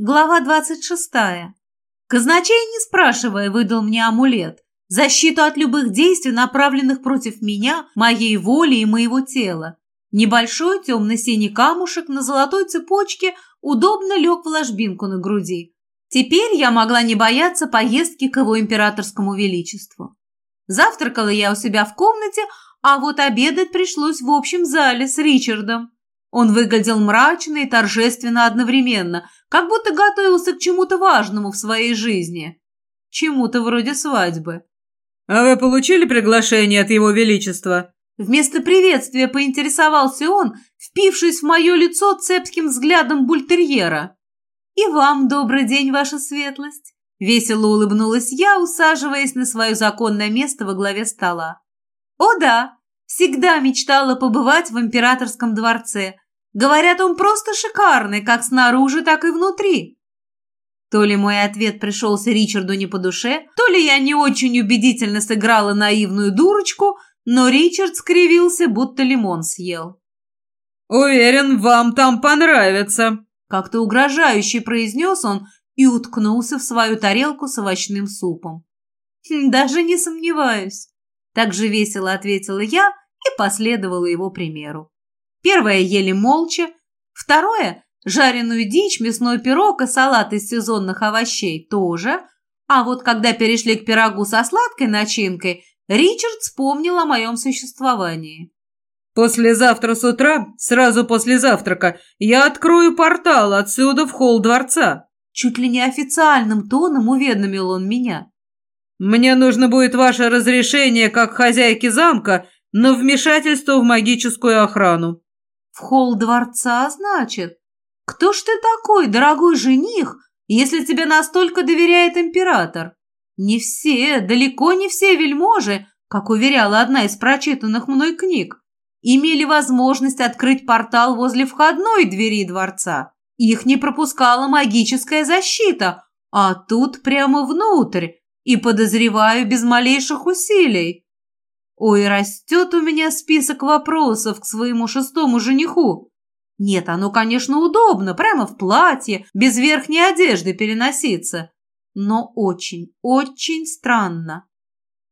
Глава двадцать шестая. Казначей, не спрашивая, выдал мне амулет. Защиту от любых действий, направленных против меня, моей воли и моего тела. Небольшой темно-синий камушек на золотой цепочке удобно лег в ложбинку на груди. Теперь я могла не бояться поездки к его императорскому величеству. Завтракала я у себя в комнате, а вот обедать пришлось в общем зале с Ричардом. Он выглядел мрачно и торжественно одновременно, как будто готовился к чему-то важному в своей жизни. Чему-то вроде свадьбы. «А вы получили приглашение от его величества?» Вместо приветствия поинтересовался он, впившись в мое лицо цепким взглядом бультерьера. «И вам добрый день, ваша светлость!» Весело улыбнулась я, усаживаясь на свое законное место во главе стола. «О да, Всегда мечтала побывать в императорском дворце. Говорят, он просто шикарный, как снаружи, так и внутри. То ли мой ответ пришелся Ричарду не по душе, то ли я не очень убедительно сыграла наивную дурочку, но Ричард скривился, будто лимон съел. «Уверен, вам там понравится», — как-то угрожающе произнес он и уткнулся в свою тарелку с овощным супом. «Хм, «Даже не сомневаюсь». Так же весело ответила я и последовала его примеру. Первое ели молча, второе – жареную дичь, мясной пирог и салат из сезонных овощей тоже, а вот когда перешли к пирогу со сладкой начинкой, Ричард вспомнил о моем существовании. «Послезавтра с утра, сразу после завтрака, я открою портал отсюда в холл дворца». Чуть ли не официальным тоном уведомил он меня. «Мне нужно будет ваше разрешение как хозяйки замка на вмешательство в магическую охрану». «В холл дворца, значит? Кто ж ты такой, дорогой жених, если тебе настолько доверяет император? Не все, далеко не все вельможи, как уверяла одна из прочитанных мной книг, имели возможность открыть портал возле входной двери дворца. Их не пропускала магическая защита, а тут прямо внутрь, и, подозреваю, без малейших усилий. Ой, растет у меня список вопросов к своему шестому жениху. Нет, оно, конечно, удобно, прямо в платье, без верхней одежды переноситься. Но очень, очень странно.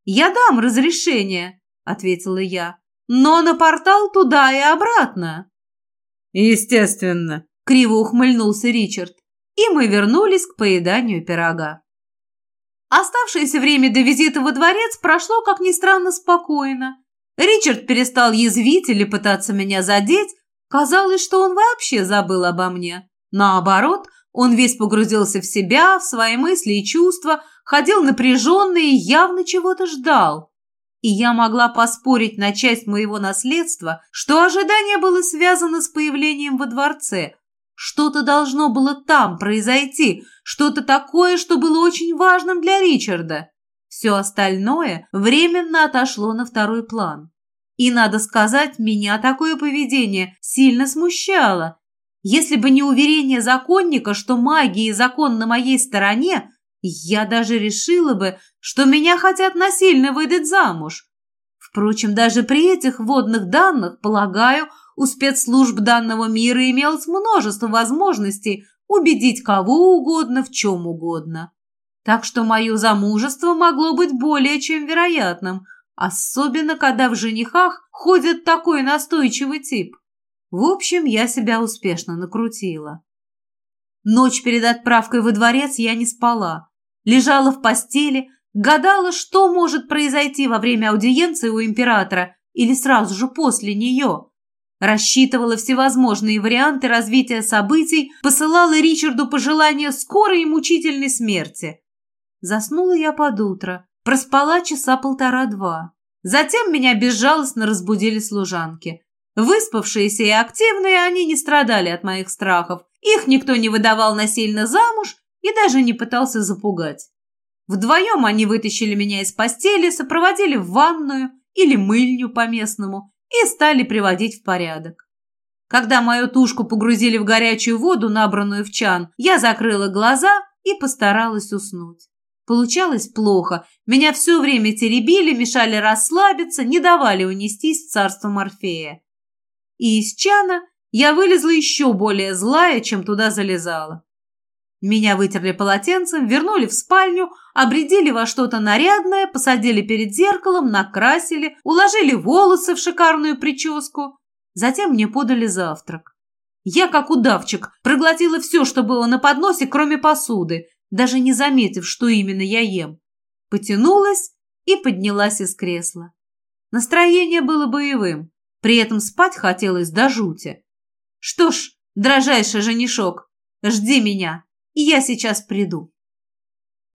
«Я дам разрешение», — ответила я, «но на портал туда и обратно». «Естественно», — криво ухмыльнулся Ричард, и мы вернулись к поеданию пирога. Оставшееся время до визита во дворец прошло, как ни странно, спокойно. Ричард перестал язвить или пытаться меня задеть. Казалось, что он вообще забыл обо мне. Наоборот, он весь погрузился в себя, в свои мысли и чувства, ходил напряженный и явно чего-то ждал. И я могла поспорить на часть моего наследства, что ожидание было связано с появлением во дворце, что-то должно было там произойти, что-то такое, что было очень важным для Ричарда. Все остальное временно отошло на второй план. И, надо сказать, меня такое поведение сильно смущало. Если бы не уверение законника, что магия и закон на моей стороне, я даже решила бы, что меня хотят насильно выдать замуж. Впрочем, даже при этих водных данных, полагаю, у спецслужб данного мира имелось множество возможностей убедить кого угодно в чем угодно. Так что мое замужество могло быть более чем вероятным, особенно когда в женихах ходит такой настойчивый тип. В общем, я себя успешно накрутила. Ночь перед отправкой во дворец я не спала. Лежала в постели, гадала, что может произойти во время аудиенции у императора или сразу же после нее. Рассчитывала всевозможные варианты развития событий, посылала Ричарду пожелания скорой и мучительной смерти. Заснула я под утро, проспала часа полтора-два. Затем меня безжалостно разбудили служанки. Выспавшиеся и активные, они не страдали от моих страхов. Их никто не выдавал насильно замуж и даже не пытался запугать. Вдвоем они вытащили меня из постели, сопроводили в ванную или мыльню по-местному и стали приводить в порядок. Когда мою тушку погрузили в горячую воду, набранную в чан, я закрыла глаза и постаралась уснуть. Получалось плохо. Меня все время теребили, мешали расслабиться, не давали унестись в царство Морфея. И из чана я вылезла еще более злая, чем туда залезала. Меня вытерли полотенцем, вернули в спальню, обредили во что-то нарядное, посадили перед зеркалом, накрасили, уложили волосы в шикарную прическу. Затем мне подали завтрак. Я, как удавчик, проглотила все, что было на подносе, кроме посуды, даже не заметив, что именно я ем. Потянулась и поднялась из кресла. Настроение было боевым, при этом спать хотелось до жути. Что ж, дрожайший женишок, жди меня, я сейчас приду.